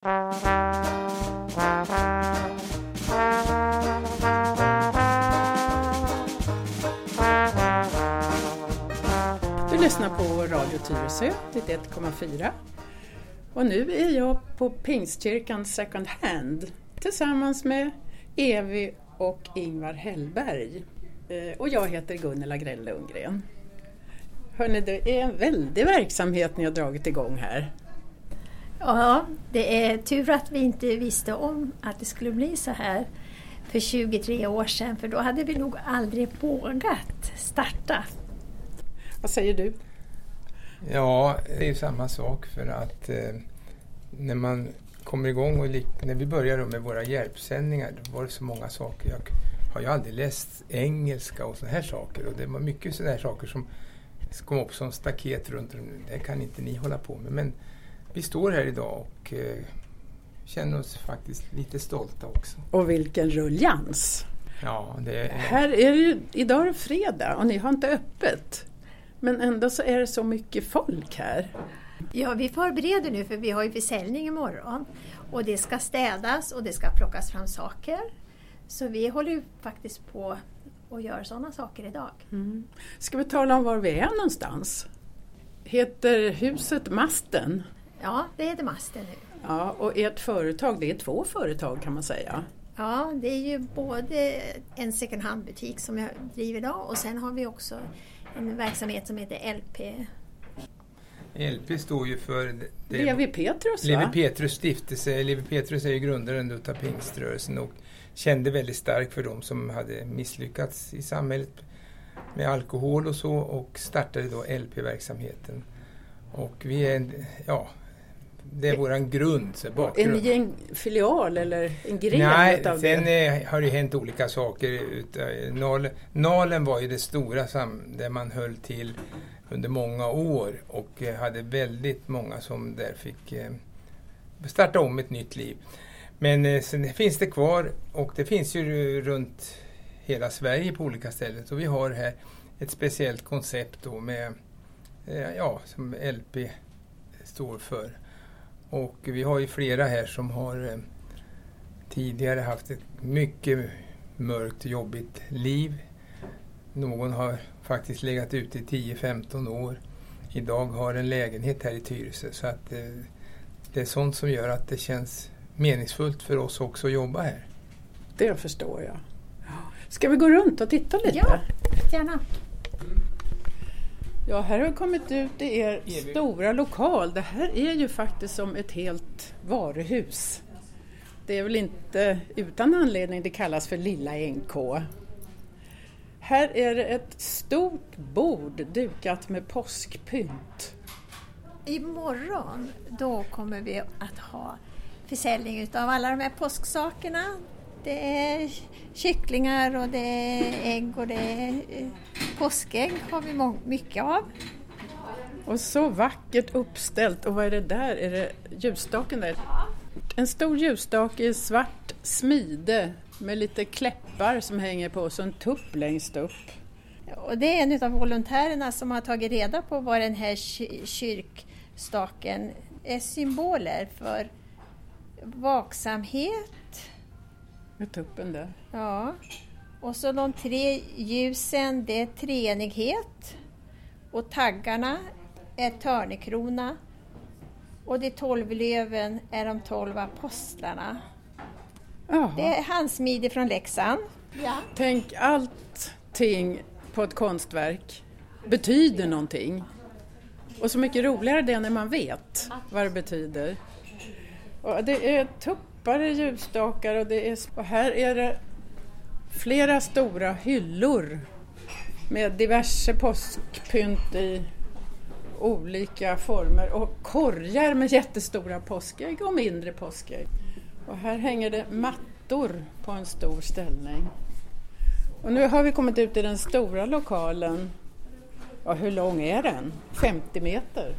Du lyssnar på Radio Tyresö, 91,4. Och nu är jag på Pingstkyrkan Second Hand tillsammans med Evi och Ingvar Hellberg. Eh, och jag heter Gunnela Grell Lundgren. Hörrni, det är en väldig verksamhet ni har dragit igång här. Ja, det är tur att vi inte visste om att det skulle bli så här för 23 år sedan, för då hade vi nog aldrig vågat starta. Vad säger du? Ja, det är samma sak för att eh, när man kommer igång och när vi började med våra hjälpsändningar då var det så många saker. Jag har ju aldrig läst engelska och sådana här saker och det var mycket sådana här saker som kom upp som staket runt om. Det kan inte ni hålla på med. Men vi står här idag och eh, känner oss faktiskt lite stolta också. Och vilken ruljans! Ja, det är... Här är det ju, idag är det fredag och ni har inte öppet. Men ändå så är det så mycket folk här. Ja, vi förbereder nu för vi har ju försäljning imorgon. Och det ska städas och det ska plockas fram saker. Så vi håller ju faktiskt på och gör sådana saker idag. Mm. Ska vi tala om var vi är någonstans? Heter huset Masten? Ja, det heter Masten nu. Ja, och ert företag, det är två företag kan man säga. Ja, det är ju både en second hand-butik som jag driver idag och sen har vi också en verksamhet som heter LP. LP står ju för... Levi Petrus Levi Petrus stiftelse. Levi Petrus är ju grundaren utav pingströrelsen och kände väldigt starkt för de som hade misslyckats i samhället med alkohol och så och startade då LP-verksamheten. Och vi är, ja, det är våran grund. Bakgrund. Är ni en filial eller en gren Nej, utav sen det? har det hänt olika saker. Nalen, Nalen var ju det stora där man höll till under många år och hade väldigt många som där fick eh, starta om ett nytt liv. Men eh, sen finns det kvar och det finns ju runt hela Sverige på olika ställen. Så vi har här ett speciellt koncept då med, eh, ja, som LP står för. Och vi har ju flera här som har eh, tidigare haft ett mycket mörkt jobbigt liv. Någon har faktiskt legat ute i 10-15 år. Idag har en lägenhet här i Tyresö. Så att eh, det är sånt som gör att det känns meningsfullt för oss också att jobba här. Det förstår jag. Ska vi gå runt och titta lite? Ja, gärna. Ja, här har vi kommit ut i er stora lokal. Det här är ju faktiskt som ett helt varuhus. Det är väl inte utan anledning det kallas för Lilla NK. Här är det ett stort bord dukat med påskpynt. Imorgon då kommer vi att ha försäljning utav alla de här påsksakerna. Det är kycklingar och det är ägg och det är eh, påskägg har vi mycket av. Och så vackert uppställt. Och vad är det där? Är det ljusstaken där? En stor ljusstake i svart smide med lite kläppar som hänger på och så en tupp längst upp. Och det är en av volontärerna som har tagit reda på vad den här kyrkstaken är symboler för vaksamhet. Med tuppen där. Ja. Och så de tre ljusen, det är treenighet. Och taggarna är törnekrona. Och de tolv löven är de tolv apostlarna. Jaha. Det är handsmide från Leksand. Ja. Tänk allting på ett konstverk betyder någonting. Och så mycket roligare det är när man vet vad det betyder. Och det är tuppar i ljusstakar och, det är, och här är det flera stora hyllor med diverse påskpynt i olika former och korgar med jättestora påskägg och mindre påskägg. Och här hänger det mattor på en stor ställning. Och nu har vi kommit ut i den stora lokalen. Ja, hur lång är den? 50 meter.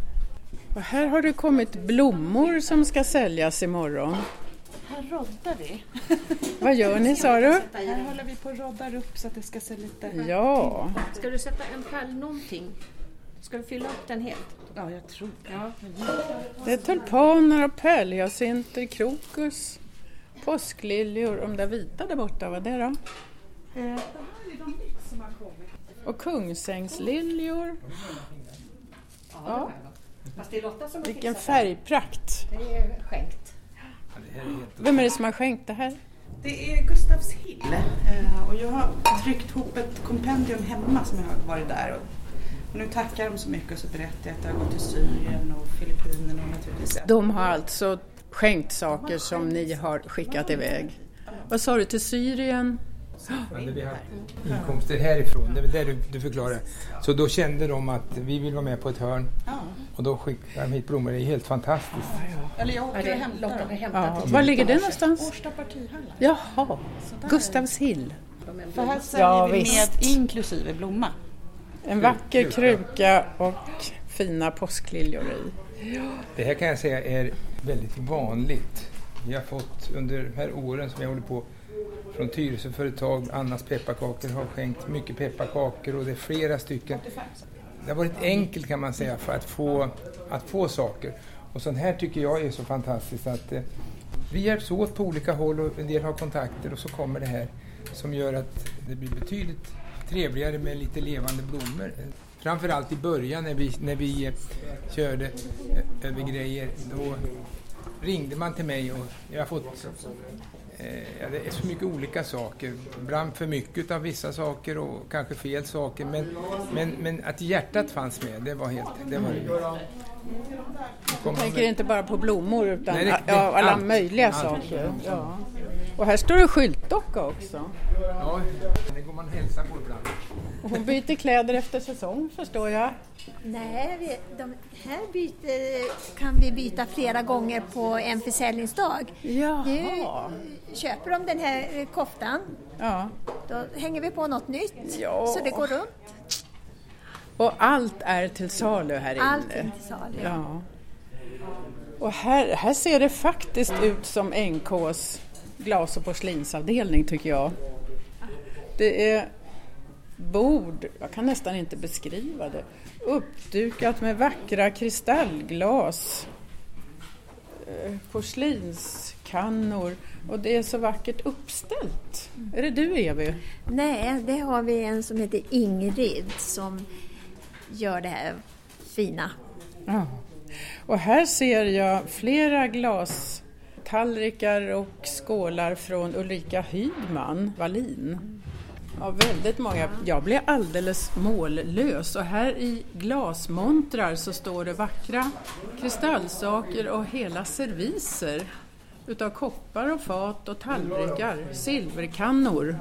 Och här har det kommit blommor som ska säljas imorgon. Här roddar vi. Vad gör ni sa du? Här håller vi på och roddar upp så att det ska se lite... Ja. Ska du sätta en pärl någonting? Ska du fylla upp den helt? Ja, jag tror det. Ja. Det är tulpaner och pärlhyacinter, krokus, påskliljor. De där vita där borta, vad är det då? Eh, Och kungsängsliljor. Ja, vilken färgprakt. det. Det är skänkt. Vem är det som har skänkt det här? Det är Gustavs Hill eh, och jag har tryckt ihop ett kompendium hemma som jag har varit där. Och, nu tackar de så mycket och så berättar jag att det har gått till Syrien och Filippinerna och naturligtvis De har alltså skänkt saker som ni har skickat iväg. Vad sa du, till Syrien? Men vi har inkomster härifrån, det är det du, du förklarar. Så då kände de att vi vill vara med på ett hörn och då skickade de hit blommor. Det är helt fantastiskt. Eller jag Ja, åker och hämtar dem. Ja, var ligger det någonstans? Årsta partihallar. Jaha, Gustavs Hill. För här säljer Ja, vi visst. med inklusive blomma. En vacker kruka och fina påskliljor i. Det här kan jag säga är väldigt vanligt. Vi har fått under de här åren som jag håller på från Tyresöföretag, Annas pepparkakor har skänkt mycket pepparkakor och det är flera stycken. Det har varit enkelt kan man säga för att få, att få saker. Och sånt här tycker jag är så fantastiskt att eh, vi hjälps åt på olika håll och en del har kontakter och så kommer det här som gör att det blir betydligt trevligare med lite levande blommor. Framförallt i början när vi, när vi eh, körde eh, över grejer, då ringde man till mig och jag har fått ja, det är så mycket olika saker. Ibland för mycket av vissa saker och kanske fel saker. Men, men, men att hjärtat fanns med, det var helt... Det var Jag tänker inte bara på blommor utan Nej, det- det- ja, alla allt. möjliga Allt. saker. Ja. Och här står det skyltdocka också. Ja, det går man och hälsar på ibland. Och hon byter kläder efter säsong förstår jag. Nej, vi, de här byter, kan vi byta flera gånger på en försäljningsdag. Jaha. Nu köper de den här koftan, Ja. då hänger vi på något nytt Ja. så det går runt. Och allt är till salu här inne. Allting till salu. Ja. Ja. Och här, här ser det faktiskt ut som NKs glas och porslinsavdelning tycker jag. Det är bord, jag kan nästan inte beskriva det, uppdukat med vackra kristallglas, eh, porslinskannor och det är så vackert uppställt. Är det du Evi? Nej, det har vi en som heter Ingrid som gör det här fina. Ja. Och här ser jag flera glastallrikar och skålar från Ulrika Hydman, Wallin. Ja, väldigt många. Jag blev alldeles mållös och här i glasmontrar så står det vackra kristallsaker och hela serviser utav koppar och fat och tallrikar, silverkannor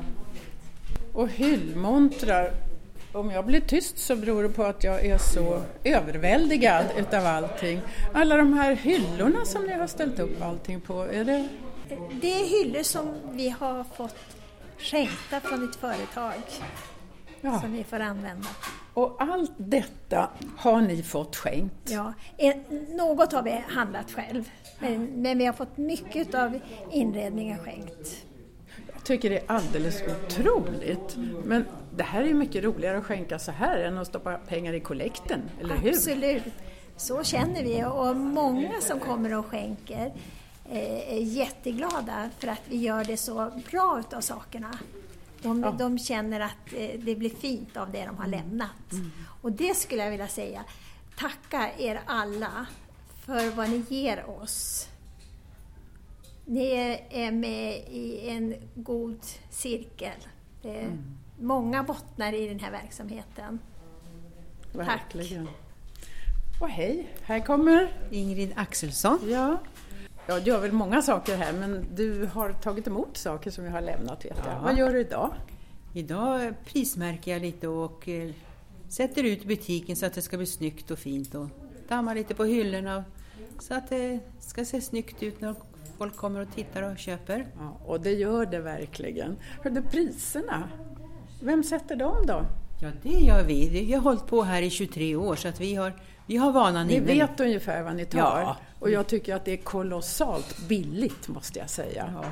och hyllmontrar. Om jag blir tyst så beror det på att jag är så överväldigad utav allting. Alla de här hyllorna som ni har ställt upp allting på, är det... Det är hyllor som vi har fått skänkta från ett företag Ja. som vi får använda. Och allt detta har ni fått skänkt. Ja, något har vi handlat själv, men, men vi har fått mycket av inredningen skänkt. Jag tycker det är alldeles otroligt. Men det här är mycket roligare att skänka så här än att stoppa pengar i kollekten, eller hur? Absolut, så känner vi och många som kommer och skänker eh, är jätteglada för att vi gör det så bra utav sakerna. De, Ja. de känner att eh, det blir fint av det de har lämnat. Och det skulle jag vilja säga, tacka er alla för vad ni ger oss. Ni är- med i en god cirkel. Det är många bottnar i den här verksamheten. Verkligen. Och hej, här kommer... Ingrid Axelsson. Ja. Ja, du gör väl många saker här men du har tagit emot saker som jag har lämnat vet jag. Ja. Vad gör du idag? Idag prismärker jag lite och eh, sätter ut butiken så att det ska bli snyggt och fint och dammar lite på hyllorna så att det ska se snyggt ut när folk kommer och tittar och köper. Ja, och det gör det verkligen. Hörde priserna, vem sätter dem då? Ja, det gör vi. Vi har hållit på här i 23 år så att vi har, vi har vanan Ni inne. vet ungefär vad ni tar Ja. och jag tycker att det är kolossalt billigt måste jag säga. Ja.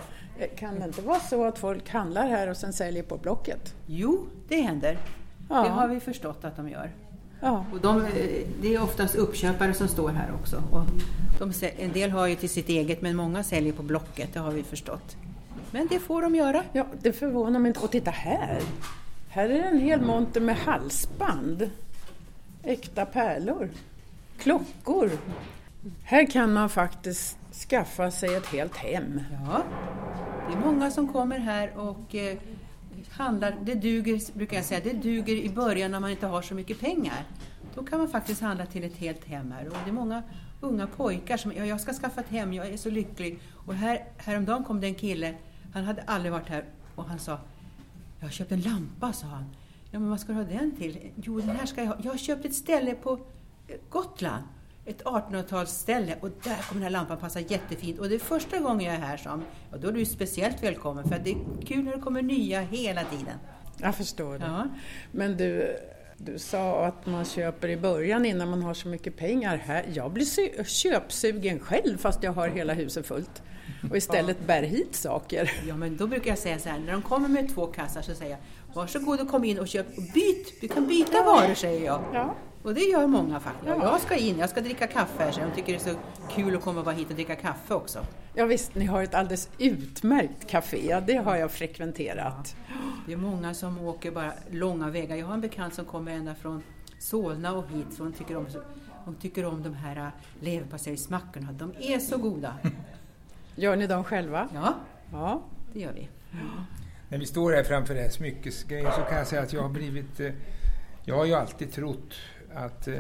Eh, Kan det inte vara så att folk handlar här och sen säljer på Blocket? Jo, det händer. Ja. Det har vi förstått att de gör. Ja. Och de, eh, det är oftast uppköpare som står här också. Och de, en del har ju till sitt eget men många säljer på Blocket, det har vi förstått. Men det får de göra. ja, det förvånar mig inte. Och titta här! Här är en hel monter med halsband. Äkta pärlor. Klockor. Här kan man faktiskt skaffa sig ett helt hem. Ja, det är många som kommer här och eh, handlar. Det duger, brukar jag säga, det duger i början när man inte har så mycket pengar. Då kan man faktiskt handla till ett helt hem här. Och det är många unga pojkar som, ja, jag ska skaffa ett hem, jag är så lycklig. Och här, häromdagen kom det en kille, han hade aldrig varit här och han sa, jag har köpt en lampa, sa han. Ja, men vad ska du ha den till? Jo, den här ska jag ha. Jag har köpt ett ställe på eh, Gotland. Ett 1800-talsställe och där kommer den här lampan passa jättefint. Och det är första gången jag är här som, och då är du speciellt välkommen för det är kul när det kommer nya hela tiden. Jag förstår det. Ja. Men du, du sa att man köper i början innan man har så mycket pengar. Här, jag blir köpsugen själv fast jag har hela huset fullt. Och istället bär hit saker. Ja, men då brukar jag säga så här, när de kommer med två kassar så säger jag, varsågod och kom in och köp och byt, du kan byta varor säger jag. Ja. Och det gör många faktiskt. Ja. Jag ska in, jag ska dricka kaffe här, så de tycker det är så kul att komma bara hit och dricka kaffe också. Ja visst, ni har ett alldeles utmärkt café. Det har jag frekventerat. Det är många som åker bara långa vägar. Jag har en bekant som kommer ända från Solna och hit, så hon tycker om, hon tycker om de här äh, leverpastejsmackorna. De är så goda. Gör ni dem själva? Ja, Ja. det gör vi. När vi står här framför den här smyckesgrejen så kan jag säga att jag har blivit... Eh, jag har ju alltid trott att eh,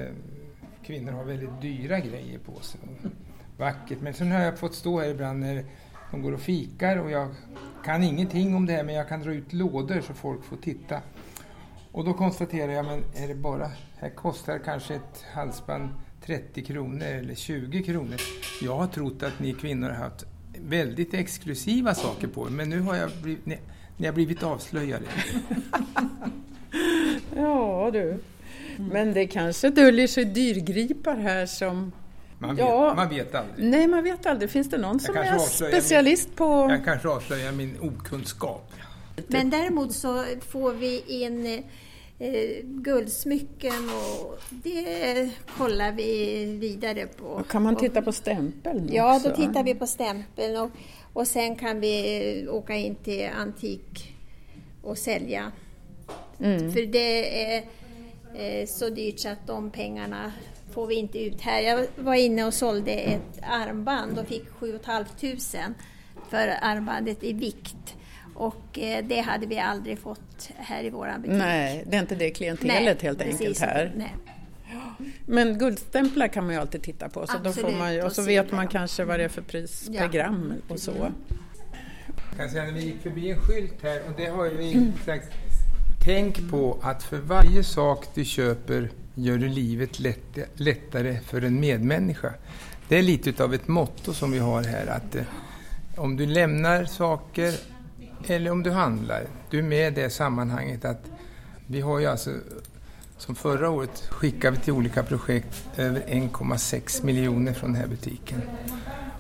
kvinnor har väldigt dyra grejer på sig. Vackert. Men sen har jag fått stå här ibland när de går och fikar och jag kan ingenting om det här men jag kan dra ut lådor så folk får titta. Och då konstaterar jag, men är det bara... Här kostar kanske ett halsband 30 kronor eller 20 kronor. Jag har trott att ni kvinnor har haft väldigt exklusiva saker på men nu har jag blivit, ni, ni har blivit avslöjade. Ja du. Men det kanske döljer sig dyrgripar här som... Man vet, Ja. man vet aldrig. Nej, man vet aldrig. Finns det någon som kanske är avslöjar min- specialist på... Jag kanske avslöjar min okunskap. Men däremot så får vi in eh, guldsmycken och det kollar vi vidare på. Kan man Och- titta på stämpeln Ja, också? då tittar vi på stämpeln och, och sen kan vi åka in till antik och sälja. Mm. För det är eh, så dyrt så att de pengarna får vi inte ut här. Jag var inne och sålde ett armband och fick 7 500 för armbandet i vikt. Och eh, det hade vi aldrig fått här i våran butik. Nej, det är inte det klientelet helt precis enkelt här. Nej. Men guldstämplar kan man ju alltid titta på. Så då får Absolut, man ju, och så vet man kanske vad det är för pris Ja. per gram och så. Jag kan säga när vi gick förbi en skylt här och det har vi sagt. Tänk på att för varje sak du köper gör du livet lätt, lättare för en medmänniska. Det är lite av ett motto som vi har här att eh, om du lämnar saker eller om du handlar, du är med i det sammanhanget att vi har ju alltså som förra året skickade vi till olika projekt över 1,6 miljoner från den här butiken.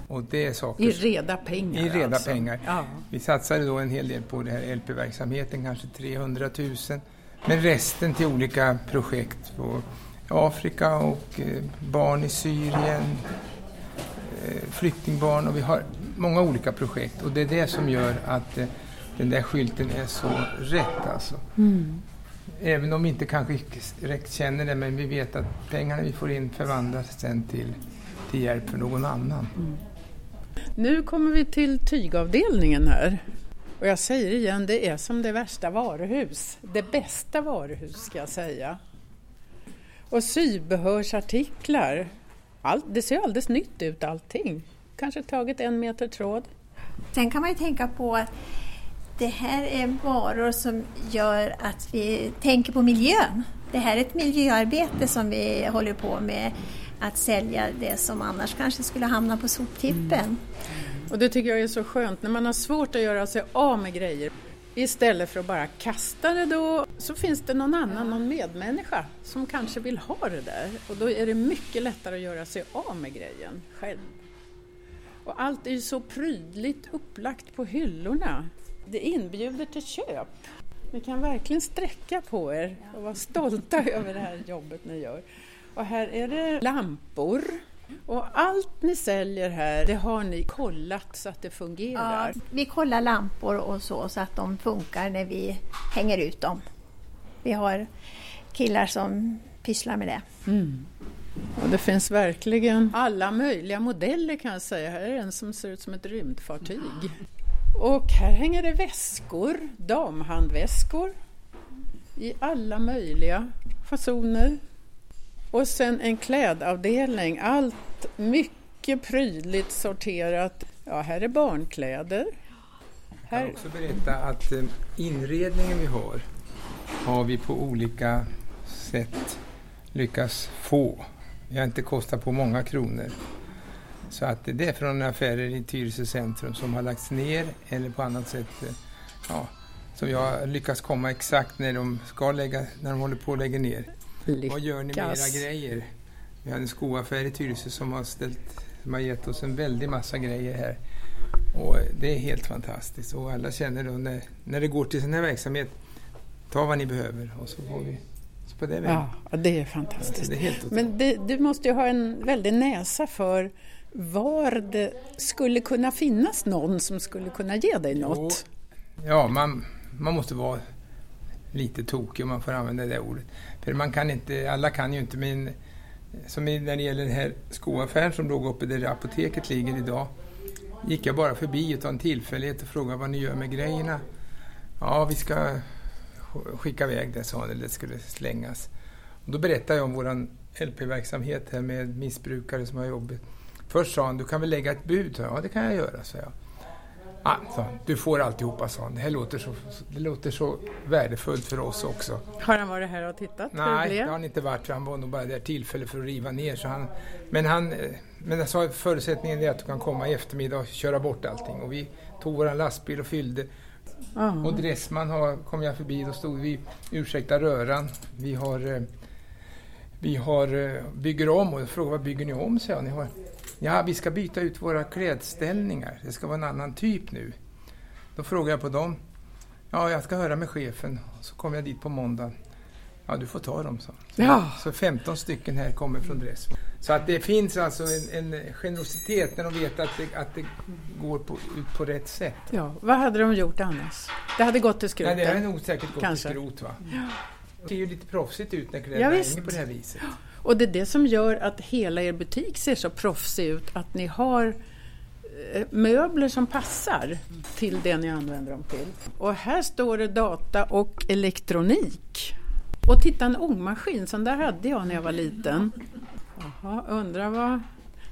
Och det är saker I reda pengar i reda alltså. pengar. Ja. Vi satsade då en hel del på den här LP-verksamheten, kanske 300 000. Men resten till olika projekt på Afrika och eh, barn i Syrien, eh, flyktingbarn och vi har många olika projekt och det är det som gör att eh, den där skylten är så rätt alltså. Även om vi inte kanske direkt känner det men vi vet att pengarna vi får in förvandlas sen till, till hjälp för någon annan. Nu kommer vi till tygavdelningen här. Och jag säger igen, det är som det värsta varuhus. Det bästa varuhus ska jag säga. Och sybehörsartiklar. Allt, det ser alldeles nytt ut allting. Kanske tagit en meter tråd. Sen kan man ju tänka på att det här är varor som gör att vi tänker på miljön. Det här är ett miljöarbete som vi håller på med att sälja det som annars kanske skulle hamna på soptippen. Och det tycker jag är så skönt när man har svårt att göra sig av med grejer. Istället för att bara kasta det då så finns det någon annan, någon medmänniska som kanske vill ha det där. Och då är det mycket lättare att göra sig av med grejen själv. Och allt är ju så prydligt upplagt på hyllorna. Det inbjuder till köp. Ni kan verkligen sträcka på er och vara stolta över det här jobbet ni gör. Och här är det lampor. Och allt ni säljer här, det har ni kollat så att det fungerar? Ja, vi kollar lampor och så, så att de funkar när vi hänger ut dem. Vi har killar som pysslar med det. Mm. Och det finns verkligen alla möjliga modeller kan jag säga. Här är en som ser ut som ett rymdfartyg. Och här hänger det väskor, damhandväskor i alla möjliga fasoner. Och sen en klädavdelning, allt mycket prydligt sorterat. Ja, här är barnkläder. Jag kan också berätta att eh, inredningen vi har har vi på olika sätt lyckats få. Vi har inte kostat på många kronor. Så att det är från affärer i Tyresö centrum som har lagts ner eller på annat sätt eh, ja, som jag lyckas komma exakt när de, ska lägga, när de håller på att lägga ner. Lyckas. Vad gör ni med era grejer? Vi har en skoaffär i Tyresö som har, ställt, som har gett oss en väldig massa grejer här. Och det är helt fantastiskt och alla känner då när, när det går till sån här verksamhet, ta vad ni behöver och så får vi på det vägen. Ja, det är fantastiskt. Det är Men det, du måste ju ha en väldig näsa för var det skulle kunna finnas någon som skulle kunna ge dig något. Ja, man, man måste vara lite tokig om man får använda det ordet. För man kan inte, alla kan ju inte, men som när det gäller den här skoaffären som låg uppe där apoteket ligger idag, gick jag bara förbi en tillfällighet och frågade vad ni gör med grejerna. Ja, vi ska skicka iväg det, sa han, eller det skulle slängas. Och då berättade jag om vår LP-verksamhet här med missbrukare som har jobbat. Först sa han, du kan väl lägga ett bud? Ja, det kan jag göra, sa jag. Ah, så, du får alltihopa, sa han. Det här låter så, det låter så värdefullt för oss också. Har han varit här och tittat? Nej, det har han inte varit. Han var nog bara där tillfälle för att riva ner. Så han, men han, men jag sa förutsättningen är att du kan komma i eftermiddag och köra bort allting. Och vi tog vår lastbil och fyllde. Ja. Och Dressman har, kom jag förbi, då stod vi, ursäkta röran, vi har, eh, vi har, eh, bygger om och jag frågade vad bygger ni om, sa jag. Ni har, Ja, vi ska byta ut våra klädställningar. Det ska vara en annan typ nu. Då frågade jag på dem. Ja, jag ska höra med chefen. Så kom jag dit på måndag. Ja, du får ta dem, så. Så, Ja. så 15 stycken här kommer från Dressman. Så att det finns alltså en, en generositet när de vet att det, att det går på, ut på rätt sätt. Ja, vad hade de gjort annars? Det hade gått till Nej, det hade nog säkert gått Kanske. till skrot. Va? Det ser ju lite proffsigt ut när kläderna Ja, hänger på det här viset. Och det är det som gör att hela er butik ser så proffsig ut, att ni har eh, möbler som passar till det ni använder dem till. Och här står det data och elektronik. Och titta en ångmaskin, sån där hade jag när jag var liten. Jaha, undrar vad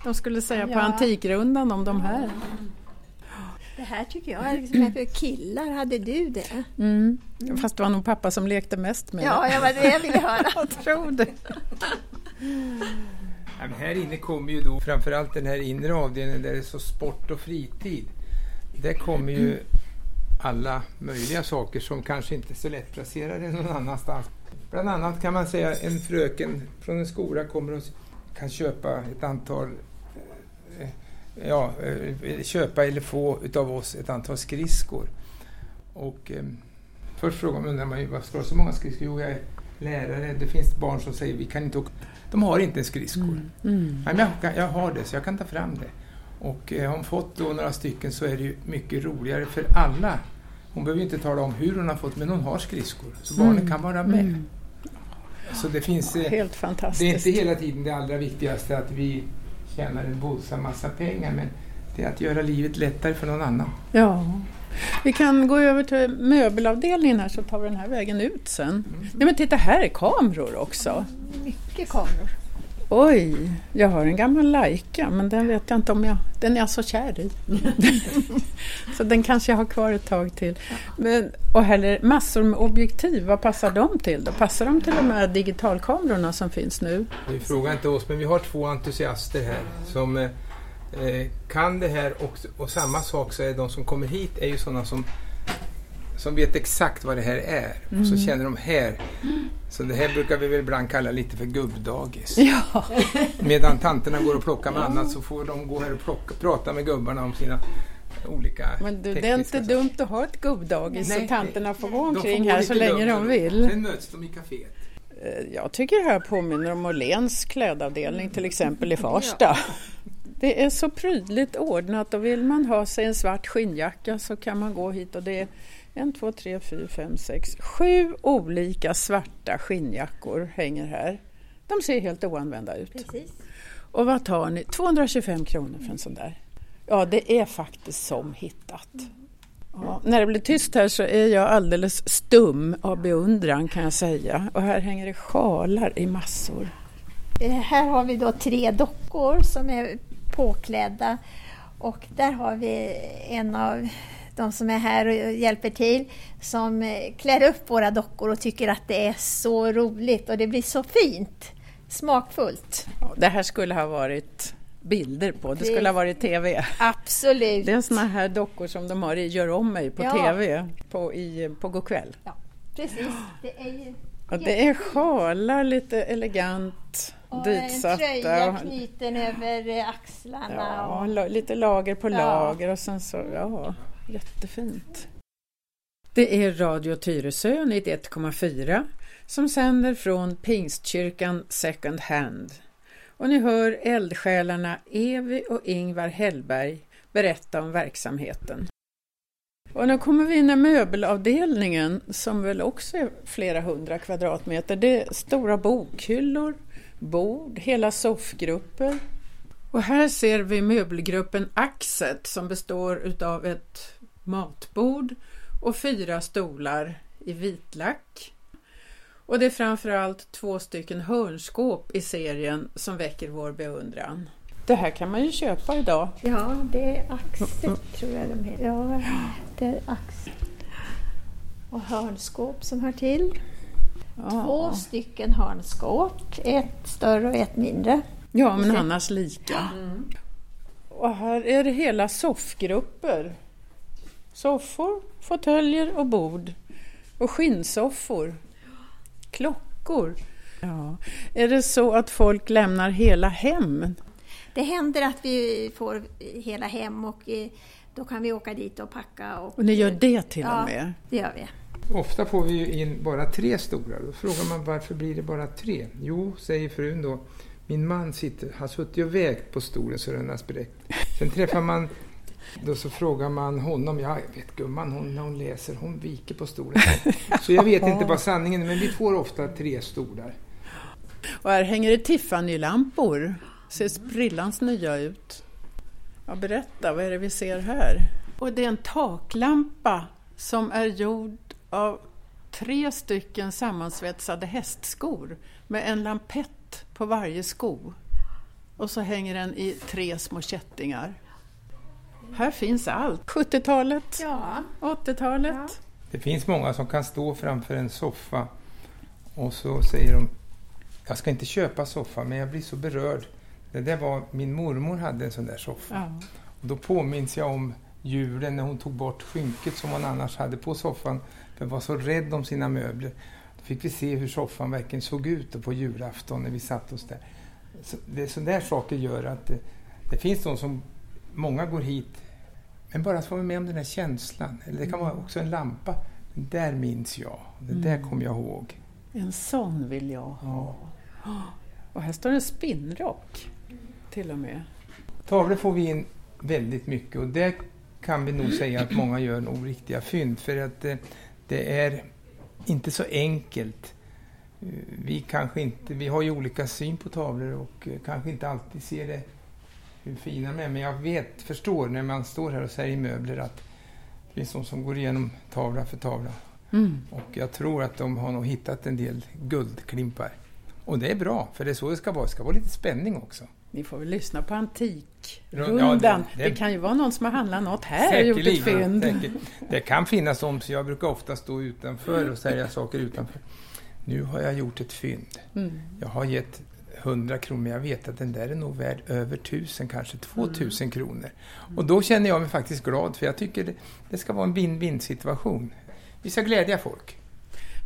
de skulle säga på Ja. Antikrundan om de här. Det här tycker jag är liksom för killar. Hade du det? Mm. Fast det var nog pappa som lekte mest med Ja, det. jag var det jag ville höra. Jag tror det. Ja, men här inne kommer ju då framförallt den här inre avdelningen där det är så sport och fritid. Där kommer ju alla möjliga saker som kanske inte är så lättplacerade någon annanstans. Bland annat kan man säga en fröken från en skola kommer och kan köpa ett antal eh, ja, eh, köpa eller få utav oss ett antal skridskor. Och eh, först frågar man, undrar man ju varför ska så många skridskor? Jo, jag är lärare. Det finns barn som säger vi kan inte åka. De har inte en skridskor. Mm. Nej, men jag, jag har det, så jag kan ta fram det. Och eh, har hon fått då några stycken så är det ju mycket roligare för alla. Hon behöver inte tala om hur hon har fått, men hon har skridskor. Så barnen Mm. kan vara med. Mm. Så det finns... Eh, Helt det är fantastiskt. inte hela tiden det allra viktigaste att vi tjänar en våldsam massa pengar, men det är att göra livet lättare för någon annan. Ja. Vi kan gå över till möbelavdelningen här så tar vi den här vägen ut sen. Nej men titta här är kameror också. Mycket kameror. Oj, jag har en gammal Leica men den vet jag inte om jag... Den är jag så kär i. så den kanske jag har kvar ett tag till. Men, och är massor med objektiv. Vad passar de till då? Passar de till de här digitalkamerorna som finns nu? Vi frågar inte oss, men vi har två entusiaster här som eh, eh, kan det här och, och samma sak så är de som kommer hit är ju sådana som, som vet exakt vad det här är. Och så känner de här. Så det här brukar vi väl ibland kalla lite för gubbdagis. Ja, Medan tanterna går och plockar med annat så får de gå här och plocka, prata med gubbarna om sina olika Men du, det är inte saker. dumt att ha ett gubbdagis Nej, så tanterna får gå får omkring gå här så länge de vill. Sen möts de i kaféet. Eh, Jag tycker det här påminner om Åhléns klädavdelning till exempel i Farsta. Det är så prydligt ordnat och vill man ha sig en svart skinnjacka så kan man gå hit och det är en, två, tre, fyra, fem, sex, sju olika svarta skinnjackor hänger här. De ser helt oanvända ut. Precis. Och vad tar ni? 225 kronor för en sån där. Ja, det är faktiskt som hittat. Ja, när det blir tyst här så är jag alldeles stum av beundran kan jag säga. Och här hänger det sjalar i massor. Eh, Här har vi då tre dockor som är påklädda och där har vi en av de som är här och hjälper till som eh, klär upp våra dockor och tycker att det är så roligt och det blir så fint, smakfullt. Det här skulle ha varit bilder på, det skulle ha varit TV. Absolut. Det är såna här dockor som de har i Gör om mig på Ja. TV på, i, på Go'kväll. Ja, precis. Det är ju Och det är sjalar lite elegant och en ditsatta. tröja och- knuten över eh, axlarna. Ja, och, lite lager på Ja. lager och sen så, ja, jättefint. Det är Radio Tyresö 91,4 som sänder från Pingstkyrkan Second Hand. Och ni hör eldsjälarna Evi och Ingvar Hellberg berätta om verksamheten. Och nu kommer vi in i möbelavdelningen som väl också är flera hundra kvadratmeter. Det är stora bokhyllor, bord, hela soffgrupper. Och här ser vi möbelgruppen Axet som består utav ett matbord och fyra stolar i vitlack. Och det är framförallt två stycken hörnskåp i serien som väcker vår beundran. Det här kan man ju köpa idag. ja, det är axet tror jag de heter. Ja, det är axet. Och hörnskåp som hör till. Två Ja, stycken hörnskåp, ett större och ett mindre. Ja men annars lika. Och här är det hela soffgrupper. Soffor, fåtöljer och bord. Och skinnsoffor. Klockor. Ja. Är det så att folk lämnar hela hem? Det händer att vi får hela hem och eh, då kan vi åka dit och packa. Och, Och ni gör det till Ja. och med? det gör vi. Ofta får vi ju in bara tre stolar. Då frågar man varför blir det bara tre? Jo, säger frun då, min man sitter, har suttit och vägt på stolen så den har spräckt. Sen träffar man, då så frågar man honom, ja jag vet gumman, hon, när hon läser, hon viker på stolen. Så jag vet inte vad sanningen är, men vi får ofta tre stolar. Och här hänger det Tiffany-lampor. Ser sprillans nya ut. Ja, berätta, vad är det vi ser här? Och det är en taklampa som är gjord av tre stycken sammansvetsade hästskor med en lampett på varje sko. Och så hänger den i tre små kättingar. Här finns allt. 70-talet, Ja, 80-talet. Det finns många som kan stå framför en soffa och så säger de jag ska inte köpa soffa men jag blir så berörd. Det där var, min mormor hade en sån där soffa. Ja. Och då påminns jag om julen när hon tog bort skynket som hon annars hade på soffan för var så rädd om sina möbler. Fick vi se hur soffan verkligen såg ut på julafton när vi satt oss där. Så det sådana där saker gör att det, det finns de som, många går hit men bara att få med om den här känslan. Eller det kan vara också en lampa. Den där minns jag. Den där kommer jag ihåg. En sån vill jag ha. Och här står en spinnrock till och med. Tavlor får vi in väldigt mycket och där kan vi nog säga att många gör nog riktiga fynd för att eh, det är inte så enkelt. Vi kanske inte, vi har ju olika syn på tavlor och eh, kanske inte alltid ser det hur fina de är men jag vet, förstår när man står här och säljer möbler att det finns de som går igenom tavla för tavla Mm. och jag tror att de har nog hittat en del guldklimpar. Och det är bra, för det är så det ska vara. Det ska vara lite spänning också. Ni får väl lyssna på Ja, Antikrundan. det- det, det- kan ju vara någon som har handlat något här och gjort ett fynd. säkert. Det kan finnas de, så jag brukar ofta stå utanför och sälja saker utanför. Nu har jag gjort ett fynd. Mm. Jag har gett 100 kronor, men jag vet att den där är nog värd över 1000, kanske 2000 kronor. Och då känner jag mig faktiskt glad, för jag tycker det, det ska vara en win-win situation. Vi ska glädja folk.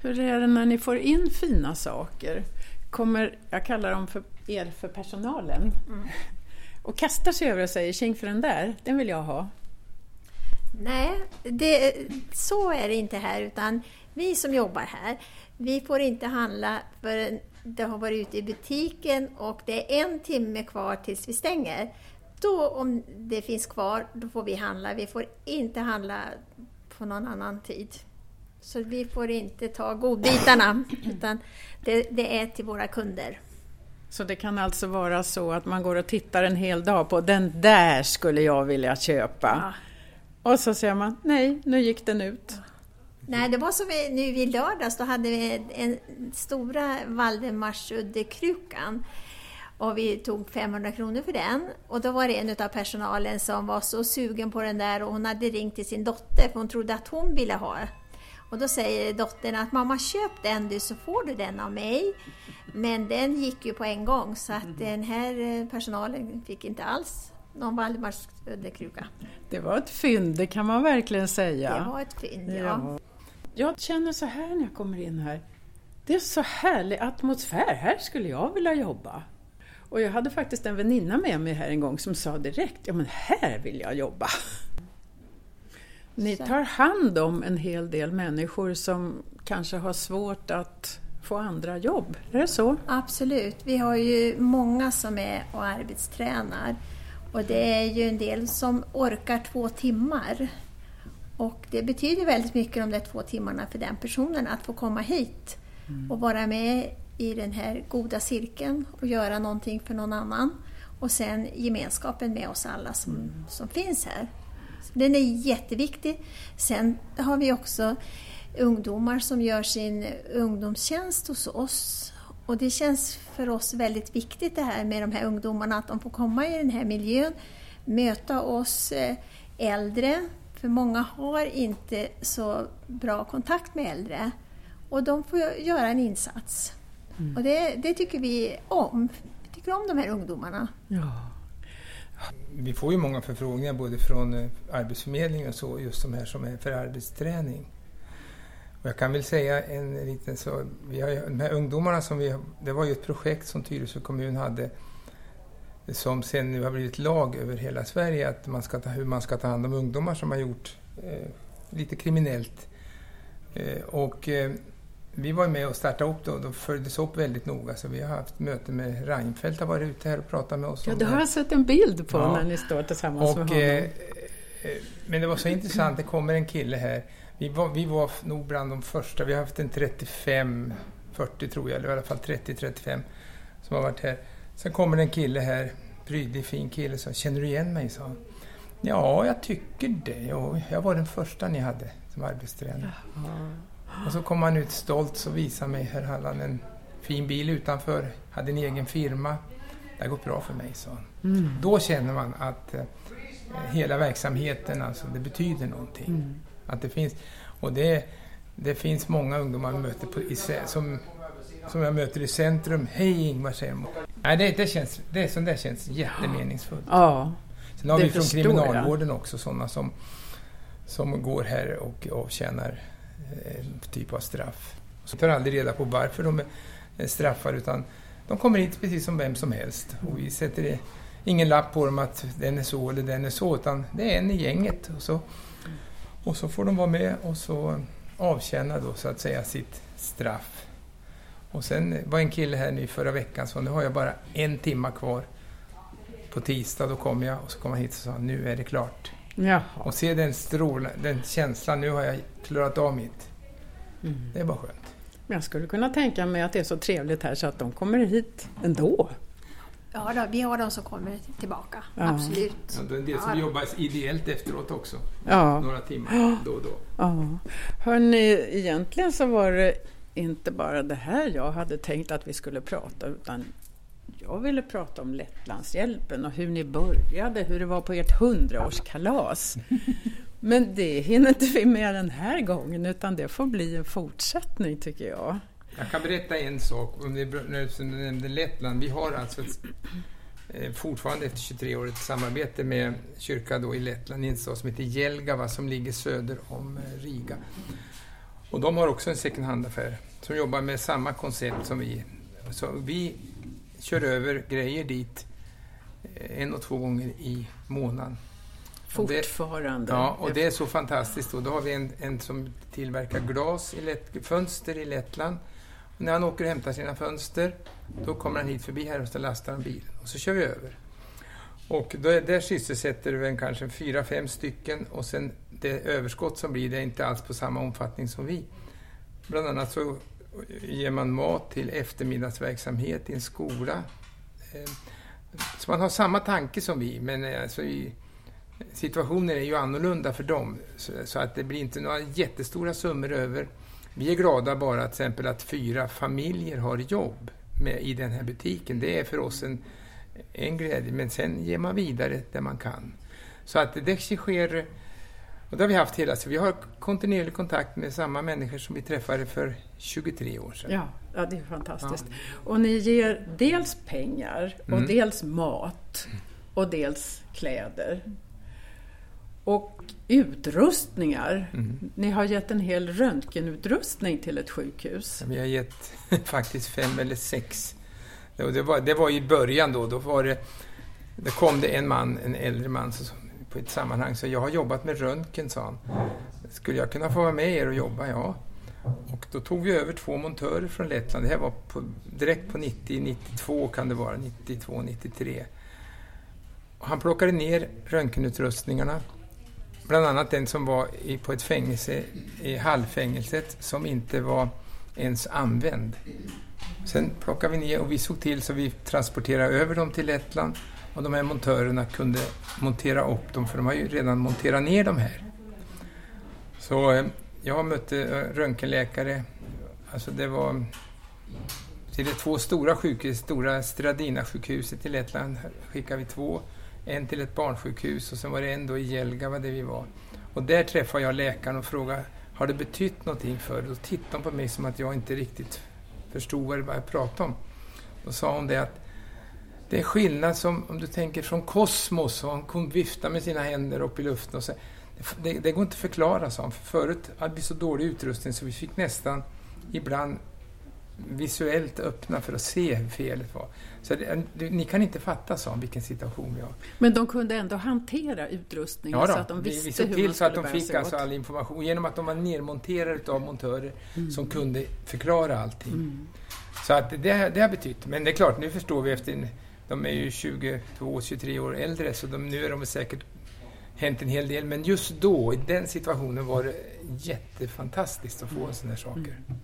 Hur är det när ni får in fina saker? Kommer, jag kallar dem för er för personalen, och kastar sig över och säger tjing för den där, den vill jag ha. Nej, det, så är det inte här utan vi som jobbar här, vi får inte handla förrän det har varit ute i butiken och det är en timme kvar tills vi stänger. Då om det finns kvar, då får vi handla. Vi får inte handla på någon annan tid. Så vi får inte ta godbitarna, utan det, det är till våra kunder. Så det kan alltså vara så att man går och tittar en hel dag på den där skulle jag vilja köpa. Ja. Och så säger man nej, nu gick den ut. Nej, det var som vi, nu i lördags, då hade vi en stora Valdemarsudde-krukan. Och vi tog 500 kronor för den. Och då var det en av personalen som var så sugen på den där och hon hade ringt till sin dotter för hon trodde att hon ville ha. Och då säger dottern att mamma köp den du så får du den av mig. Men den gick ju på en gång så att den här eh, personalen fick inte alls någon Valdemarsudde-kruka. Det var ett fynd, det kan man verkligen säga. Det var ett fynd, ja. Ja. Jag känner så här när jag kommer in här. Det är så härlig atmosfär, här skulle jag vilja jobba. Och jag hade faktiskt en väninna med mig här en gång som sa direkt, ja men här vill jag jobba. Ni tar hand om en hel del människor som kanske har svårt att få andra jobb, är det så? Absolut. Vi har ju många som är och arbetstränar. Och det är ju en del som orkar två timmar. Och det betyder väldigt mycket de där två timmarna för den personen att få komma hit och vara med i den här goda cirkeln och göra någonting för någon annan. Och sen gemenskapen med oss alla som, som finns här. Den är jätteviktig. Sen har vi också ungdomar som gör sin ungdomstjänst hos oss. Och det känns för oss väldigt viktigt det här med de här ungdomarna, att de får komma i den här miljön, möta oss eh, äldre, för många har inte så bra kontakt med äldre. Och de får göra en insats. Och det, det tycker vi om. Vi tycker om de här ungdomarna. Ja. Vi får ju många förfrågningar både från eh, Arbetsförmedlingen och så, just de här som är för arbetsträning. Och jag kan väl säga en liten så, vi har, ju- de här ungdomarna som vi har, det var ju ett projekt som Tyresö kommun hade som sen nu har blivit lag över hela Sverige, att man ska ta, hur man ska ta hand om ungdomar som har gjort eh, lite kriminellt. Eh, och eh, vi var med och startade upp det och de följdes upp väldigt noga. Så vi har haft möte med Reinfeldt har varit ute här och pratat med oss ja, det har jag sett en bild på Ja. när ni står tillsammans med Och, honom. eh, eh, men det var så intressant, det kommer en kille här. Vi var, vi var nog bland de första, vi har haft en 35, 40 tror jag, eller i alla fall 30-35 som har varit här. Sen kommer en kille här, prydlig fin kille, så känner du igen mig? sa han. Ja, jag tycker det. Och jag var den första ni hade som arbetstränare. Och så kom han ut stolt och visade mig, här hade han en fin bil utanför, hade en egen firma. Det har gått bra för mig, sa han. Mm. Då känner man att eh, hela verksamheten, alltså, det betyder någonting. Mm. Att det finns, och det, det finns många ungdomar möter på, i, som, som jag möter i centrum. Hej Ingvar, säger de. Nej, det, det, känns, det, sånt där känns jättemeningsfullt. Ja, Sen har det vi från jag. kriminalvården också sådana som, som går här och avtjänar Eh, typ av straff. Så tar aldrig reda på varför de eh, är straffade utan de kommer hit precis som vem som helst och vi sätter ingen lapp på dem att den är så eller den är så utan det är en i gänget och så, och så får de vara med och så avtjäna då så att säga sitt straff. Och sen var en kille här nu förra veckan så nu har jag bara en timma kvar på tisdag, då kom jag och så kom han hit och sa nu är det klart jaha. Och se den strålen, den känslan, nu har jag klarat av mitt. Mm. Det var skönt. Men Jag skulle kunna tänka mig att det är så trevligt här så att de kommer hit ändå. Ja, då, vi har de som kommer tillbaka, Ja. Ja, absolut. det är en del som Ja. jobbar ideellt efteråt också, Ja. några timmar då och då. Ja. Hörrni, egentligen så var det inte bara det här jag hade tänkt att vi skulle prata utan jag ville prata om Lettlandshjälpen och hur ni började, hur det var på ert hundraårskalas. Men det hinner inte vi med den här gången utan det får bli en fortsättning tycker jag. Jag kan berätta en sak, om det, när du nämnde Lettland. Vi har alltså ett, eh, fortfarande efter 23 år ett samarbete med kyrka då i Lettland, i en stad som heter Jelgava som ligger söder om eh, Riga. Och de har också en second hand-affär som jobbar med samma koncept som vi. Så vi kör över grejer dit eh, en och två gånger i månaden. Och det- fortfarande. Ja, och det är så fantastiskt. Och då har vi en, en som tillverkar glas, i Lett, fönster i Lettland. Och när han åker och hämtar sina fönster, då kommer han hit förbi här och så lastar han bilen. Och så kör vi över. Och då, är- där sysselsätter vi kanske fyra, fem stycken och sen det överskott som blir, det är inte alls på samma omfattning som vi. Bland annat så ger man mat till eftermiddagsverksamhet i en skola. Eh, så man har samma tanke som vi, men eh, alltså i, situationen är ju annorlunda för dem. Så, så att det blir inte några jättestora summor över. Vi är glada bara till exempel att fyra familjer har jobb med, i den här butiken. Det är för oss en, en glädje, men sen ger man vidare där man kan. Så att det sker, och det har vi haft hela tiden. Vi har kontinuerlig kontakt med samma människor som vi träffade för 23 år sedan. Ja, ja, det är fantastiskt. Och ni ger dels pengar och Mm. dels mat och dels kläder. Och utrustningar. Mm. Ni har gett en hel röntgenutrustning till ett sjukhus. Vi har gett faktiskt fem eller sex. Det, var, det var i början då, då var det, det kom det en man, en äldre man, så, på ett sammanhang så jag har jobbat med röntgen, sa han. Skulle jag kunna få vara med er och jobba? Ja. Och då tog vi över två montörer från Lettland. Det här var på, direkt på 90, 92 kan det vara, 92, 93. Och han plockade ner röntgenutrustningarna. Bland annat den som var i, på ett fängelse, i halvfängelset, som inte var ens använd. Sen plockade vi ner och vi såg till så vi transporterade över dem till Lettland och de här montörerna kunde montera upp dem för de har ju redan monterat ner de här. Så eh, jag mötte eh, röntgenläkare, alltså det var till de två stora sjukhus, stora Stradina-sjukhuset i Lettland skickade vi två. En till ett barnsjukhus och sen var det en då i Jelgava där vi var. Och där träffade jag läkaren och frågade, har det betytt någonting för dig? Då tittade hon på mig som att jag inte riktigt förstod vad det var jag pratade om. Då sa hon det att det är skillnad som om du tänker från kosmos och hon kom vifta med sina händer upp i luften och så. Det, det går inte att förklara, sa hon. För förut hade vi så dålig utrustning så vi fick nästan ibland visuellt öppna för att se hur felet var. Så det, ni kan inte fatta, sa hon, vilken situation vi har. Men de kunde ändå hantera utrustningen Ja då, så att de vi, visste vi såg hur till man så att de fick alltså all information. Genom att de var nermonterade av montörer Mm. som kunde förklara allting. Så att det, det har betytt. Men det är klart, nu förstår vi efter... De är ju 22-23 år äldre så de, nu är de säkert hänt en hel del. Men just då, i den situationen, var det jättefantastiskt att få en sån här saker. Mm.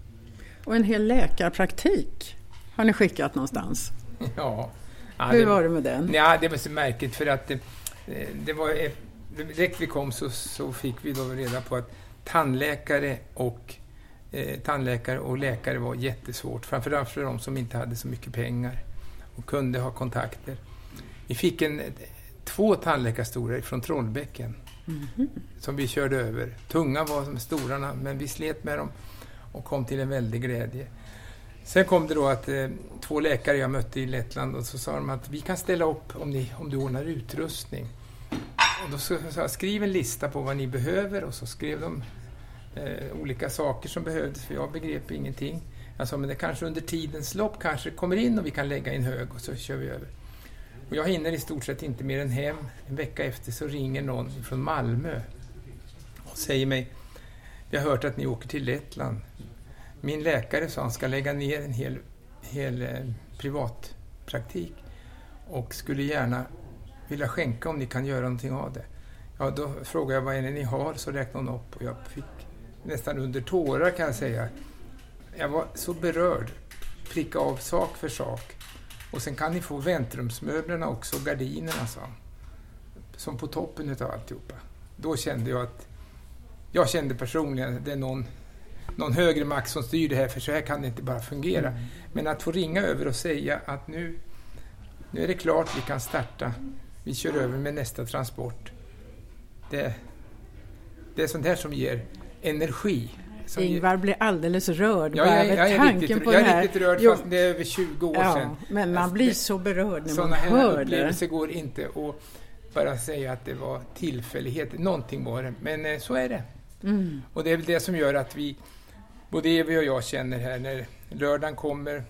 Och en hel läkarpraktik har ni skickat någonstans. Ja. ja Hur var det med den? Ja, det var så märkligt för att det, det var... eh, Direkt vi kom så, så fick vi då reda på att tandläkare och eh, tandläkare och läkare var jättesvårt. Framförallt för de som inte hade så mycket pengar och kunde ha kontakter. Vi fick en, två tandläkarstolar från Trollbäcken som vi körde över. Tunga var som storarna, men vi slet med dem och kom till en väldig glädje. Sen kom det då att eh, två läkare jag mötte i Lettland och så sa de att vi kan ställa upp om, ni, om du ordnar utrustning. Och då sa jag, skriv en lista på vad ni behöver och så skrev de eh, olika saker som behövdes för jag begrep ingenting. Jag sa, men det kanske under tidens lopp kanske kommer in och vi kan lägga i en hög och så kör vi över. Och jag hinner i stort sett inte mer än hem. En vecka efter så ringer någon från Malmö och säger mig, vi har hört att ni åker till Lettland. Min läkare sa han ska lägga ner en hel, hel eh, privatpraktik och skulle gärna vilja skänka om ni kan göra någonting av det. Ja, då frågade jag vad är det ni har, så räknade hon upp och jag fick nästan under tårar kan jag säga. Jag var så berörd, pricka av sak för sak. Och sen kan ni få väntrumsmöblerna också, gardinerna sa. Som på toppen utav alltihopa. Då kände jag att, jag kände personligen att det är någon, någon högre makt som styr det här, för så här kan det inte bara fungera. Men att få ringa över och säga att nu, nu är det klart, vi kan starta. Vi kör över med nästa transport. Det, det är sånt här som ger energi. Som Ingvar blir alldeles rörd Ja, bara jag, jag, är tanken riktigt, på jag det är här. riktigt rörd Jo, fast det är över 20 år ja, sedan. men man Alltså, blir så berörd när Sådana man här hör det. upplevelser går inte att bara säga att det var tillfällighet. Någonting var det, men eh, så är det. Mm. Och det är väl det som gör att vi, både Evi och jag känner här när lördagen kommer, eh,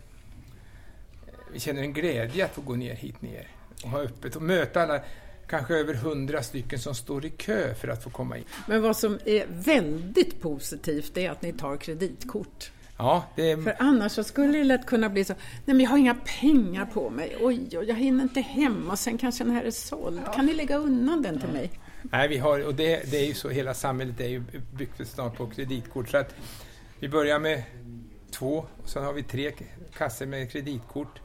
vi känner en glädje att få gå ner hit ner och ha öppet och möta alla. Kanske över hundra stycken som står i kö för att få komma in. Men vad som är väldigt positivt är att ni tar kreditkort. Ja, det För annars så skulle det lätt kunna bli så, nej men jag har inga pengar på mig, oj, oj jag hinner inte hem och sen kanske den här är såld. Kan ni lägga undan den till mig? nej, vi har, och det, det är ju så, hela samhället är ju byggt snart på kreditkort. Så att vi börjar med två, och sen har vi tre kassor med kreditkort.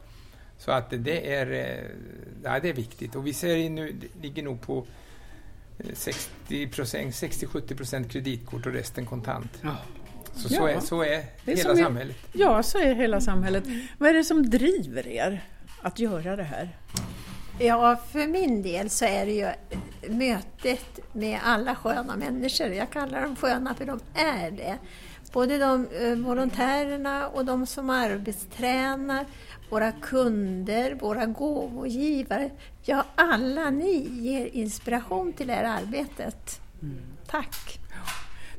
Så att det är, eh, ja, det är viktigt. Och vi ser nu, det ligger nog på eh, 60-70 procent kreditkort och resten kontant. Ja. Så, så, Ja. är, så är Det är hela i- samhället. Ja, så är hela samhället. Vad är det som driver er att göra det här? Ja, för min del så är det ju mötet med alla sköna människor. Jag kallar dem sköna för de är det. Både de eh, volontärerna och de som arbetstränar, våra kunder, våra gåvogivare. Ja, alla ni ger inspiration till det här arbetet. Tack!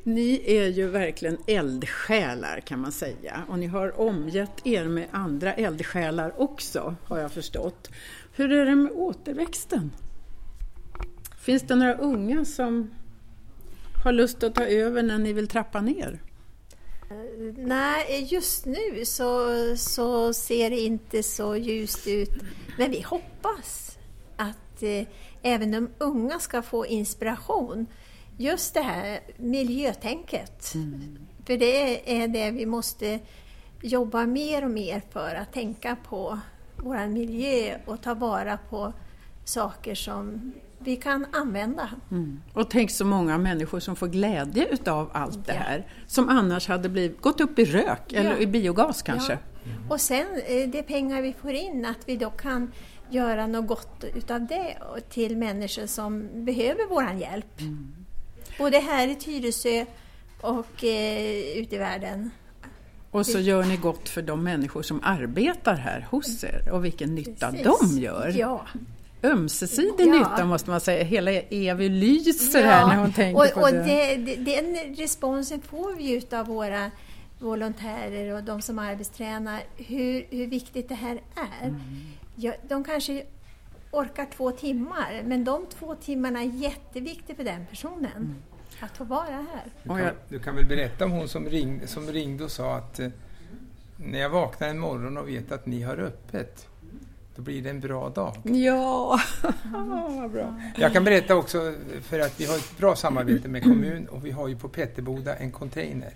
Ni är ju verkligen eldsjälar kan man säga och ni har omgett er med andra eldsjälar också har jag förstått. Hur är det med återväxten? Finns det några unga som har lust att ta över när ni vill trappa ner? Nej, just nu så, så ser det inte så ljust ut. Men vi hoppas att eh, även de unga ska få inspiration. Just det här miljötänket. För det är det vi måste jobba mer och mer för, att tänka på vår miljö och ta vara på saker som vi kan använda. Och tänk så många människor som får glädje utav allt det Ja. här som annars hade blivit, gått upp i rök eller Ja. i biogas kanske. Ja. Och sen eh, det pengar vi får in, att vi då kan göra något gott utav det till människor som behöver våran hjälp. Både här i Tyresö och eh, ute i världen. Och så gör ni gott för de människor som arbetar här hos er och vilken nytta Precis. de gör. Ja. Ömsesidig Ja. nytta måste man säga. Hela Evi lyser här när hon tänker och, på och det. det. Den responsen får vi ju av våra volontärer och de som arbetstränar, hur, hur viktigt det här är. Mm. Ja, de kanske orkar två timmar, men de två timmarna är jätteviktiga för den personen. Mm. Att få vara här. Du kan, du kan väl berätta om hon som ringde, som ringde och sa att eh, när jag vaknar en morgon och vet att ni har öppet, då blir det en bra dag. Ja, vad bra. Jag kan berätta också för att vi har ett bra samarbete med kommun och vi har ju på Petterboda en container.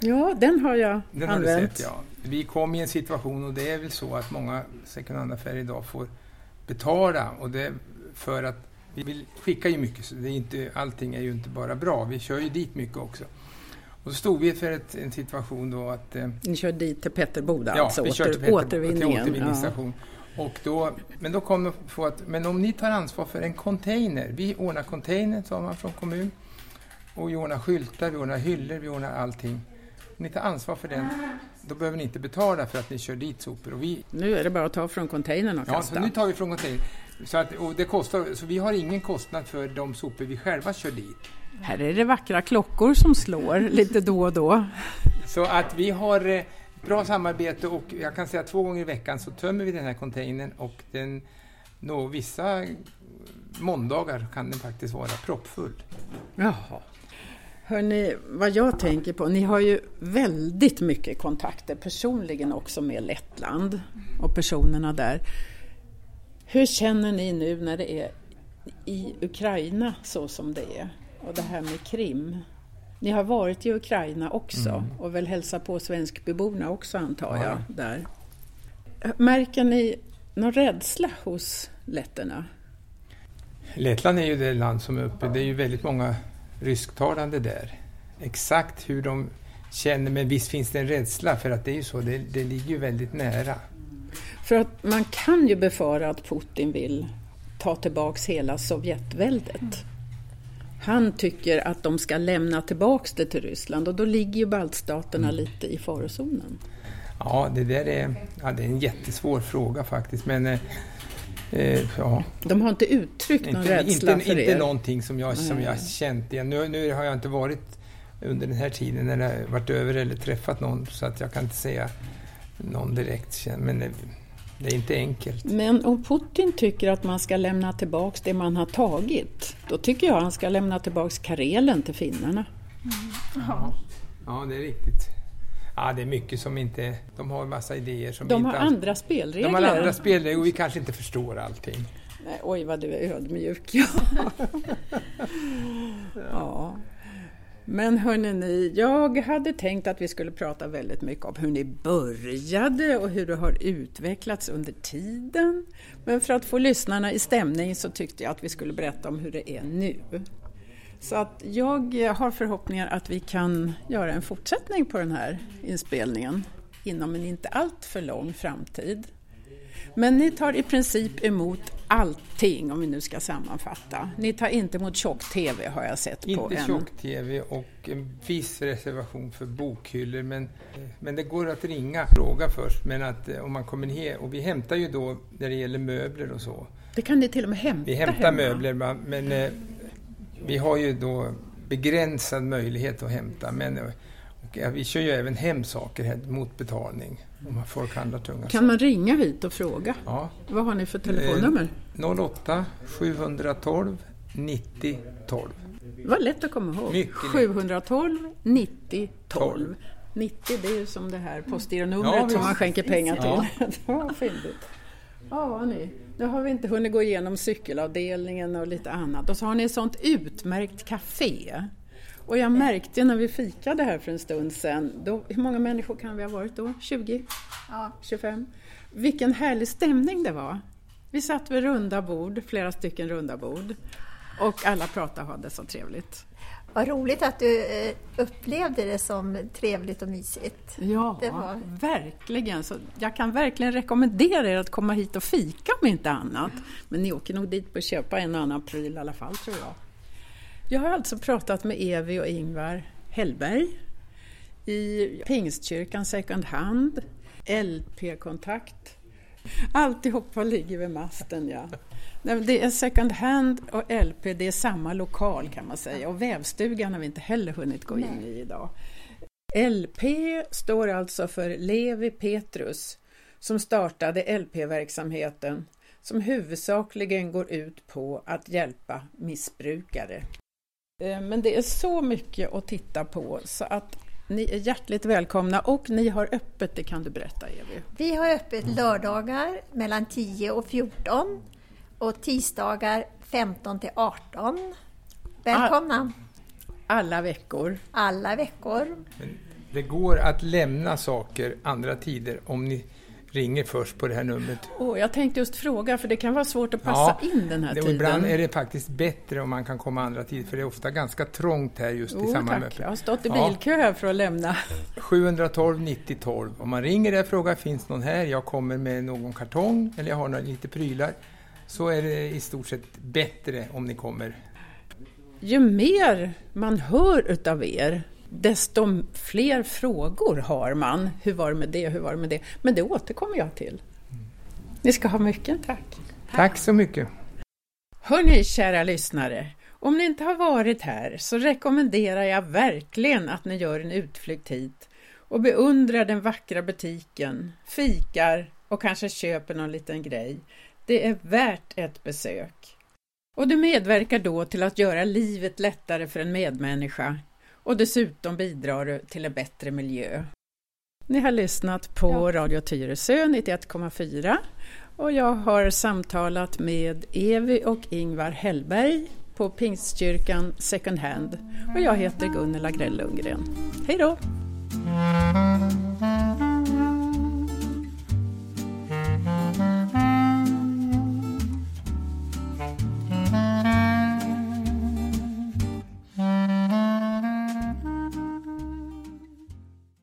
Ja, den har jag Den har använt. du sett, ja. Vi kom i en situation och det är väl så att många second hand-affärer idag får betala och det är för att vi vill skicka ju mycket, så det är inte, allting är ju inte bara bra. Vi kör ju dit mycket också. Och så stod vi för ett, en situation då att eh, Ni kör dit till Petterboda, Ja, alltså vi kör åter, till, till återvinningen. ja. återvinningsstation. Och då, men då kom de på att, men om ni tar ansvar för en container, vi ordnar container, sa man från kommun, och vi ordnar skyltar, vi ordnar hyllor, vi ordnar allting. Om ni tar ansvar för den, då behöver ni inte betala för att ni kör dit sopor. Och vi, Nu är det bara att ta från containern och ja, kasta. så nu tar vi från container. Så, att, och det kostar, så vi har ingen kostnad för de sopor vi själva kör dit. Här är det vackra klockor som slår lite då och då. Så att vi har eh, bra samarbete och jag kan säga att två gånger i veckan så tömmer vi den här containern och den, nå, vissa måndagar kan den faktiskt vara proppfull. Jaha. Hörni, vad jag tänker på, ni har ju väldigt mycket kontakter personligen också med Lettland och personerna där. Hur känner ni nu när det är i Ukraina så som det är? Och det här med Krim. Ni har varit i Ukraina också och väl hälsat på svenskbeborna också antar jag. Ja. Där. Märker ni någon rädsla hos letterna? Lettland är ju det land som är uppe, det är ju väldigt många rysktalande där. Exakt hur de känner, men visst finns det en rädsla för att det är ju så, det, det ligger ju väldigt nära. För att man kan ju befara att Putin vill ta tillbaks hela Sovjetväldet. Han tycker att de ska lämna tillbaks det till Ryssland och då ligger ju baltstaterna lite i farozonen. Ja, det där är, ja, det är en jättesvår fråga faktiskt, men eh, eh, ja. De har inte uttryckt någon Inte, rädsla inte, för inte er. någonting som jag, som jag känt igen. Nu, nu har jag inte varit under den här tiden när jag varit över eller träffat någon så att jag kan inte säga någon direkt. Men eh, Det är inte enkelt. Men om Putin tycker att man ska lämna tillbaks det man har tagit, då tycker jag han ska lämna tillbaks Karelen till finnarna. Ja, ja det är riktigt. Ja, det är mycket som inte... De har en massa idéer som De inte har alls- andra spelregler. De har andra spelregler och vi kanske inte förstår allting. Nej, oj, vad du är ödmjuk. Ja. ja. Men hörni ni, jag hade tänkt att vi skulle prata väldigt mycket om hur ni började och hur det har utvecklats under tiden. Men för att få lyssnarna i stämning så tyckte jag att vi skulle berätta om hur det är nu. Så att jag har förhoppningar att vi kan göra en fortsättning på den här inspelningen inom en inte allt för lång framtid. Men ni tar i princip emot allting om vi nu ska sammanfatta. Ni tar inte emot tjock-tv har jag sett på Inte en... tjock-tv och en viss reservation för bokhyllor men, men det går att ringa och fråga först. Men att eh, om man kommer ner, och vi hämtar ju då när det gäller möbler och så. Det kan ni till och med hämta Vi hämtar hemma. möbler men eh, vi har ju då begränsad möjlighet att hämta. Men, eh, och, ja, vi kör ju även hem saker här mot betalning om folk handlar tunga Kan man ringa hit och fråga? Ja, Vad har ni för telefonnummer? 08 712 90 12. Det var lätt att komma ihåg. Mycket lätt. 712 90 12. 12. 90 det är ju som det här Ja, postgironumret visst. som man skänker pengar Ja. till. det var fyndigt. Ja, hörni. Nu har vi inte hunnit gå igenom cykelavdelningen och lite annat. Och så har ni ett sånt utmärkt café. Och jag märkte när vi fikade här för en stund sedan, då, hur många människor kan vi ha varit då? 20? Ja. 25? Vilken härlig stämning det var. Vi satt vid runda bord, flera stycken runda bord. Och alla pratade och hade så trevligt. Vad roligt att du eh, upplevde det som trevligt och mysigt. Ja, var- verkligen. Så jag kan verkligen rekommendera er att komma hit och fika om inte annat. Men ni åker nog dit på att köpa en och annan pryl i alla fall tror jag. Jag har alltså pratat med Evi och Ingvar Hellberg i Pingstkyrkan Second Hand, LP-kontakt. Alltihopa ligger vid masten, ja. Det är second hand och LP, det är samma lokal kan man säga. Och vävstugan har vi inte heller hunnit gå in i idag. LP står alltså för Levi Petrus som startade LP-verksamheten som huvudsakligen går ut på att hjälpa missbrukare. Eh, Men det är så mycket att titta på så att ni är hjärtligt välkomna och ni har öppet, det kan du berätta Evi. Vi har öppet lördagar mellan 10 och 14 och tisdagar 15 till 18. Välkomna Alla veckor. alla veckor. Men det går att lämna saker andra tider om ni ringer först på det här numret. Åh, jag tänkte just fråga, för det kan vara svårt att passa in den här tiden. ibland är det faktiskt bättre om man kan komma andra tider för det är ofta ganska trångt här just i Jo, samband med. Jag har stått i Ja. bilkö här för att lämna. 712 90 12. Om man ringer där och frågar finns någon här, jag kommer med någon kartong eller jag har några lite prylar så är det i stort sett bättre om ni kommer. Ju mer man hör utav er, desto fler frågor har man. Hur var det med det? Hur var det med det? Men det återkommer jag till. Ni ska ha mycket tack. Tack så mycket! Hörni, kära lyssnare. Om ni inte har varit här så rekommenderar jag verkligen att ni gör en utflykt hit och beundrar den vackra butiken, fikar och kanske köper någon liten grej. Det är värt ett besök. Och du medverkar då till att göra livet lättare för en medmänniska och dessutom bidrar du till en bättre miljö. Ni har lyssnat på Ja. Radio Tyresö 91,4 och jag har samtalat med Evi och Ingvar Hellberg på Pingstkyrkan Second Hand och jag heter Gunnela Grell Lundgren. Hej då!